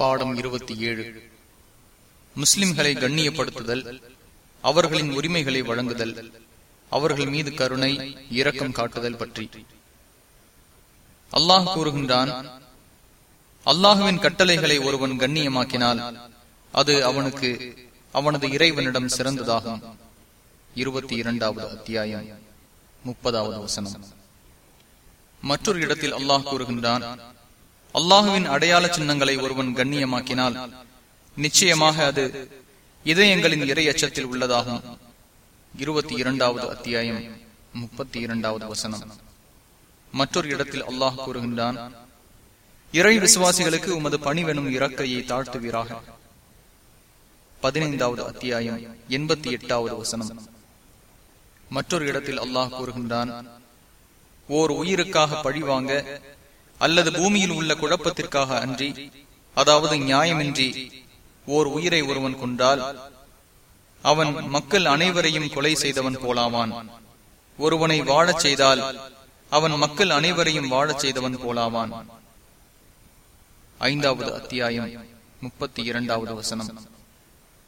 பாடம் இருபத்தி ஏழு. முஸ்லிம்களை கண்ணியப்படுத்துதல் அவர்களின் உரிமைகளை வழங்குதல் அவர்கள் மீது கருணை இரக்கம் காட்டுதல் பற்றி. அல்லாஹ் கூறுகின்றான் அல்லாஹுவின் கட்டளைகளை ஒருவன் கண்ணியமாக்கினால் அது அவனுக்கு அவனது இறைவனிடம் சிறந்ததாகும். இருபத்தி இரண்டாவது அத்தியாயம் முப்பதாவது வசனம். மற்றொரு இடத்தில் அல்லாஹ் கூறுகின்றான் அல்லாஹுவின் அடையாள சின்னங்களை ஒருவன் கண்ணியமாக்கினால் நிச்சயமாக அது இதயங்களின் இறை அச்சத்தில் உள்ளதாகும். இருபத்தி இரண்டாவது அத்தியாயம் முப்பத்தி இரண்டாவது வசனம். மற்றொரு இடத்தில் அல்லாஹ் கூறுகின்றான் இறை விசுவாசிகளுக்கு உமது பணிவெனும் இறக்கையை தாழ்த்துவீராக. பதினைந்தாவது அத்தியாயம் எண்பத்தி எட்டாவது வசனம். மற்றொரு இடத்தில் அல்லாஹ் கூறுகின்றான் ஓர் உயிருக்காக பழிவாங்க அல்லது பூமியில் உள்ள குழப்பத்திற்காக அன்றி அதாவது நியாயமின்றி ஓர் உயிரை ஒருவன் கொண்டால் அவன் மக்கள் அனைவரையும் கொலை செய்தவன் போலாவான். ஒருவனை வாழச் செய்தால் அவன் மக்கள் அனைவரையும் வாழச் செய்தவன் போலாவான். ஐந்தாவது அத்தியாயம் முப்பத்தி இரண்டாவது வசனம்.